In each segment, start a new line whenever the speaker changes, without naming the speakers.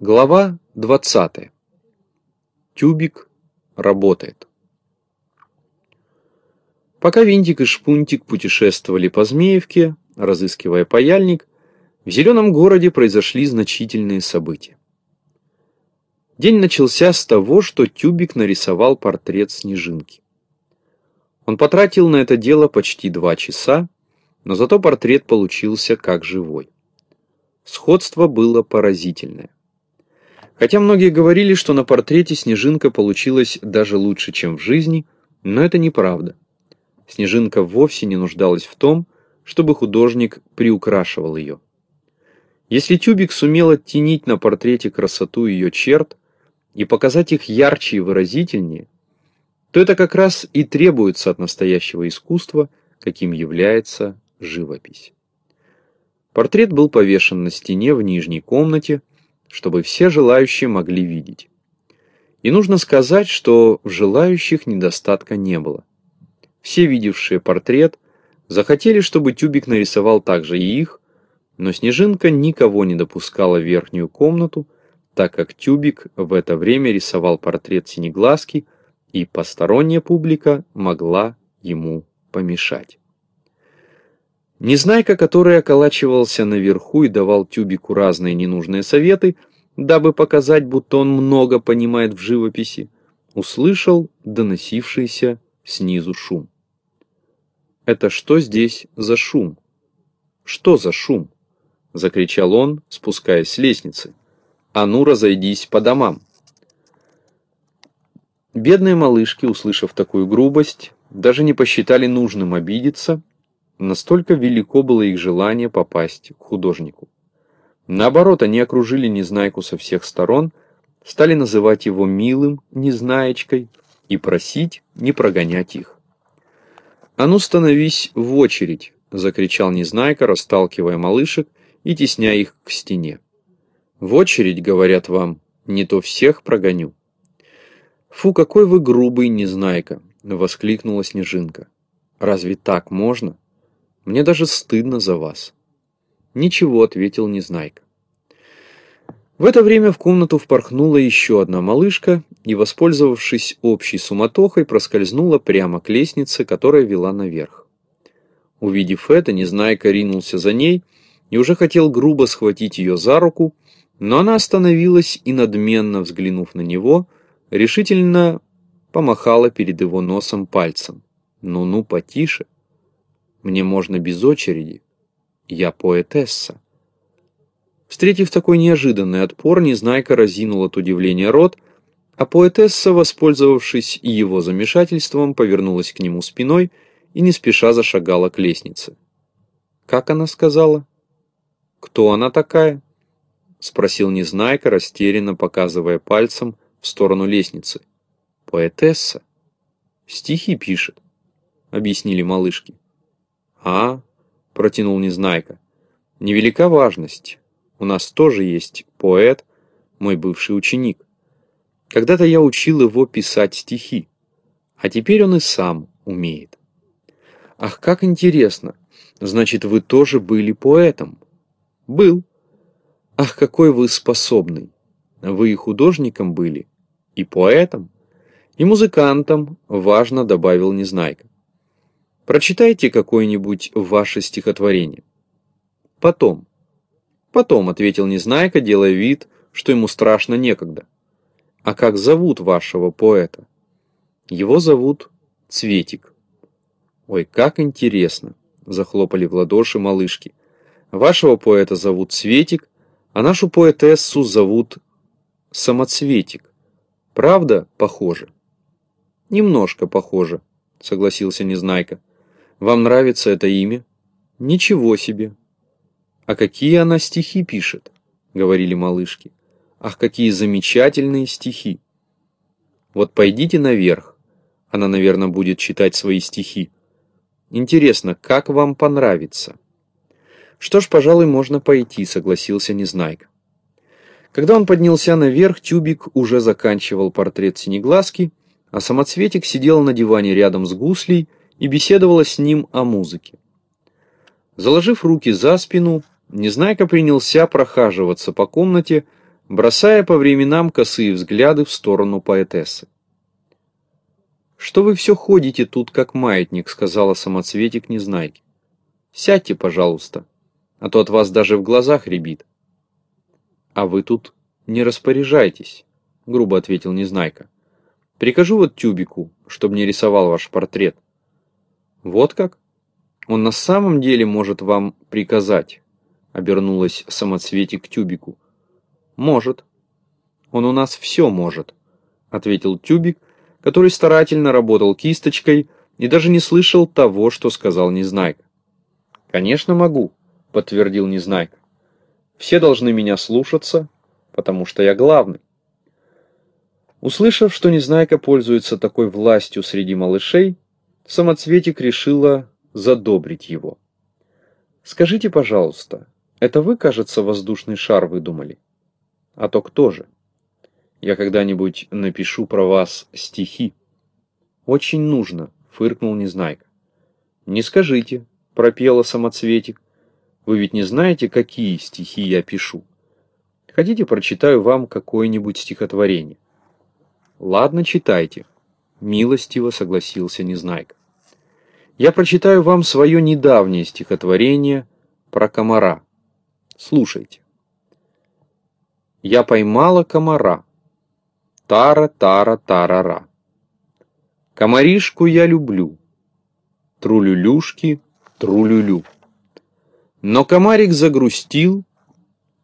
Глава 20. Тюбик работает. Пока Винтик и Шпунтик путешествовали по Змеевке, разыскивая паяльник, в зеленом городе произошли значительные события. День начался с того, что Тюбик нарисовал портрет Снежинки. Он потратил на это дело почти два часа, но зато портрет получился как живой. Сходство было поразительное. Хотя многие говорили, что на портрете Снежинка получилась даже лучше, чем в жизни, но это неправда. Снежинка вовсе не нуждалась в том, чтобы художник приукрашивал ее. Если Тюбик сумел оттенить на портрете красоту ее черт и показать их ярче и выразительнее, то это как раз и требуется от настоящего искусства, каким является живопись. Портрет был повешен на стене в нижней комнате, чтобы все желающие могли видеть. И нужно сказать, что в желающих недостатка не было. Все видевшие портрет захотели, чтобы Тюбик нарисовал также и их, но Снежинка никого не допускала в верхнюю комнату, так как Тюбик в это время рисовал портрет Синеглазки, и посторонняя публика могла ему помешать. Незнайка, который околачивался наверху и давал Тюбику разные ненужные советы, дабы показать, будто он много понимает в живописи, услышал доносившийся снизу шум. «Это что здесь за шум? Что за шум?» — закричал он, спускаясь с лестницы. «А ну, разойдись по домам!» Бедные малышки, услышав такую грубость, даже не посчитали нужным обидеться Настолько велико было их желание попасть к художнику. Наоборот, они окружили Незнайку со всех сторон, стали называть его милым Незнаечкой и просить не прогонять их. «А ну, становись в очередь!» — закричал Незнайка, расталкивая малышек и тесня их к стене. «В очередь, говорят вам, не то всех прогоню». «Фу, какой вы грубый, Незнайка!» — воскликнула Снежинка. «Разве так можно?» Мне даже стыдно за вас». «Ничего», — ответил Незнайка. В это время в комнату впорхнула еще одна малышка и, воспользовавшись общей суматохой, проскользнула прямо к лестнице, которая вела наверх. Увидев это, Незнайка ринулся за ней и уже хотел грубо схватить ее за руку, но она остановилась и, надменно взглянув на него, решительно помахала перед его носом пальцем. «Ну-ну, потише». Мне можно без очереди. Я поэтесса. Встретив такой неожиданный отпор, Незнайка разинул от удивления рот, а поэтесса, воспользовавшись его замешательством, повернулась к нему спиной и не спеша зашагала к лестнице. «Как она сказала?» «Кто она такая?» — спросил Незнайка, растерянно показывая пальцем в сторону лестницы. «Поэтесса. Стихи пишет», — объяснили малышки. «А?» — протянул Незнайка. «Невелика важность. У нас тоже есть поэт, мой бывший ученик. Когда-то я учил его писать стихи, а теперь он и сам умеет». «Ах, как интересно! Значит, вы тоже были поэтом?» «Был». «Ах, какой вы способный! Вы и художником были, и поэтом, и музыкантом», — важно добавил Незнайка. Прочитайте какое-нибудь ваше стихотворение. Потом. Потом, ответил Незнайка, делая вид, что ему страшно некогда. А как зовут вашего поэта? Его зовут Цветик. Ой, как интересно, захлопали в ладоши малышки. Вашего поэта зовут Цветик, а нашу поэтессу зовут Самоцветик. Правда, похоже? Немножко похоже, согласился Незнайка. Вам нравится это имя? Ничего себе. А какие она стихи пишет? Говорили малышки. Ах, какие замечательные стихи. Вот пойдите наверх. Она, наверное, будет читать свои стихи. Интересно, как вам понравится? Что ж, пожалуй, можно пойти, согласился Незнайка. Когда он поднялся наверх, Тюбик уже заканчивал портрет Синеглазки, а самоцветик сидел на диване рядом с гуслей и беседовала с ним о музыке. Заложив руки за спину, Незнайка принялся прохаживаться по комнате, бросая по временам косые взгляды в сторону поэтессы. «Что вы все ходите тут, как маятник», — сказала самоцветик Незнайки. «Сядьте, пожалуйста, а то от вас даже в глазах рябит». «А вы тут не распоряжайтесь», — грубо ответил Незнайка. «Прикажу вот тюбику, чтобы не рисовал ваш портрет». «Вот как? Он на самом деле может вам приказать», — обернулась самоцветик к тюбику. «Может. Он у нас все может», — ответил тюбик, который старательно работал кисточкой и даже не слышал того, что сказал Незнайка. «Конечно могу», — подтвердил Незнайка. «Все должны меня слушаться, потому что я главный». Услышав, что Незнайка пользуется такой властью среди малышей, Самоцветик решила задобрить его. «Скажите, пожалуйста, это вы, кажется, воздушный шар выдумали? А то кто же?» Я когда-нибудь напишу про вас стихи. Очень нужно, фыркнул Незнайка. Не скажите, пропела самоцветик. Вы ведь не знаете, какие стихи я пишу. Хотите, прочитаю вам какое-нибудь стихотворение? Ладно, читайте. Милостиво согласился Незнайка. Я прочитаю вам свое недавнее стихотворение про комара. Слушайте. Я поймала комара. Тара-тара-тарара. Комаришку я люблю. Трулюлюшки, трулюлю. Но комарик загрустил,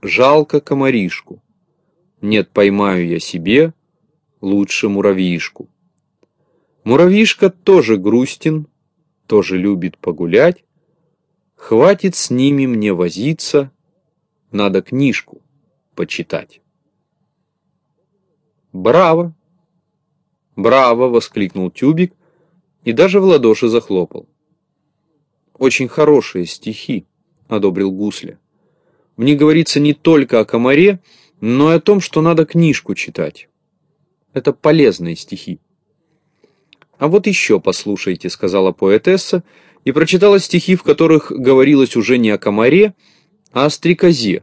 жалко комаришку. Нет, поймаю я себе лучше муравьишку. Муравьишка тоже грустен, тоже любит погулять. Хватит с ними мне возиться, надо книжку почитать. «Браво!» «Браво!» — воскликнул Тюбик и даже в ладоши захлопал. «Очень хорошие стихи», — одобрил Гусля. «В них говорится не только о комаре, но и о том, что надо книжку читать. Это полезные стихи». «А вот еще послушайте», — сказала поэтесса, и прочитала стихи, в которых говорилось уже не о комаре, а о стрекозе,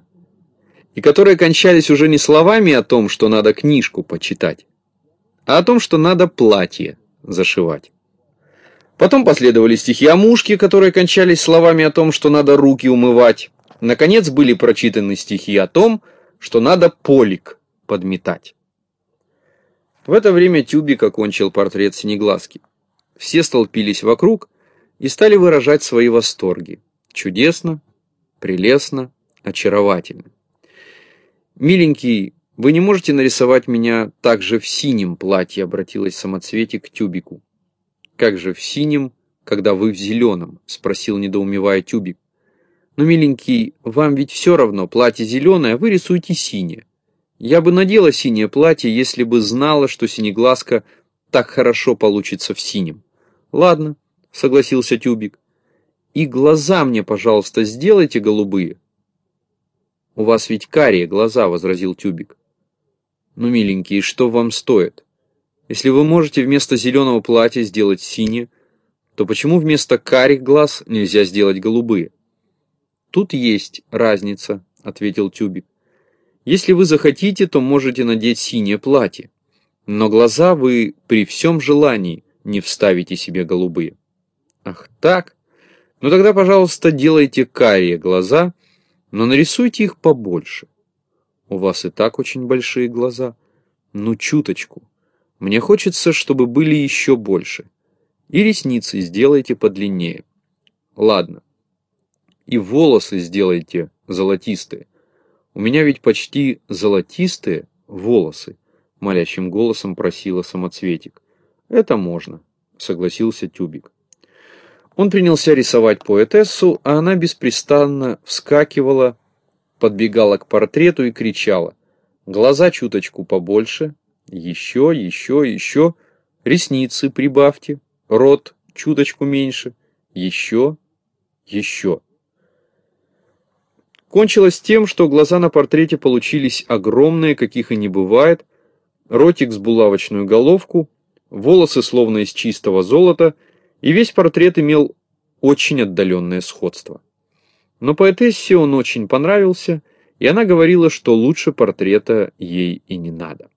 и которые кончались уже не словами о том, что надо книжку почитать, а о том, что надо платье зашивать. Потом последовали стихи о мушке, которые кончались словами о том, что надо руки умывать. Наконец были прочитаны стихи о том, что надо полик подметать. В это время Тюбик окончил портрет Синеглазки. Все столпились вокруг и стали выражать свои восторги. Чудесно, прелестно, очаровательно. «Миленький, вы не можете нарисовать меня также в синем платье?» обратилась самоцветик к Тюбику. «Как же в синем, когда вы в зеленом?» спросил недоумевая Тюбик. «Но, миленький, вам ведь все равно, платье зеленое, вы рисуете синее. Я бы надела синее платье, если бы знала, что синеглазка так хорошо получится в синем». «Ладно», — согласился Тюбик. «И глаза мне, пожалуйста, сделайте голубые». «У вас ведь карие глаза», — возразил Тюбик. «Ну, миленькие, что вам стоит? Если вы можете вместо зеленого платья сделать синее, то почему вместо карих глаз нельзя сделать голубые?» «Тут есть разница», — ответил Тюбик. «Если вы захотите, то можете надеть синее платье, но глаза вы при всем желании не вставите себе голубые». «Ах так? Ну тогда, пожалуйста, делайте карие глаза», — но нарисуйте их побольше. У вас и так очень большие глаза. Ну, чуточку. Мне хочется, чтобы были еще больше. И ресницы сделайте подлиннее. Ладно. И волосы сделайте золотистые. У меня ведь почти золотистые волосы, молящим голосом просила самоцветик. Это можно, согласился Тюбик. Он принялся рисовать поэтессу, а она беспрестанно вскакивала, подбегала к портрету и кричала. Глаза чуточку побольше, еще, еще, еще, ресницы прибавьте, рот чуточку меньше, еще, еще. Кончилось тем, что глаза на портрете получились огромные, каких и не бывает, ротик с булавочную головку, волосы словно из чистого золота — и весь портрет имел очень отдаленное сходство. Но поэтессе он очень понравился, и она говорила, что лучше портрета ей и не надо.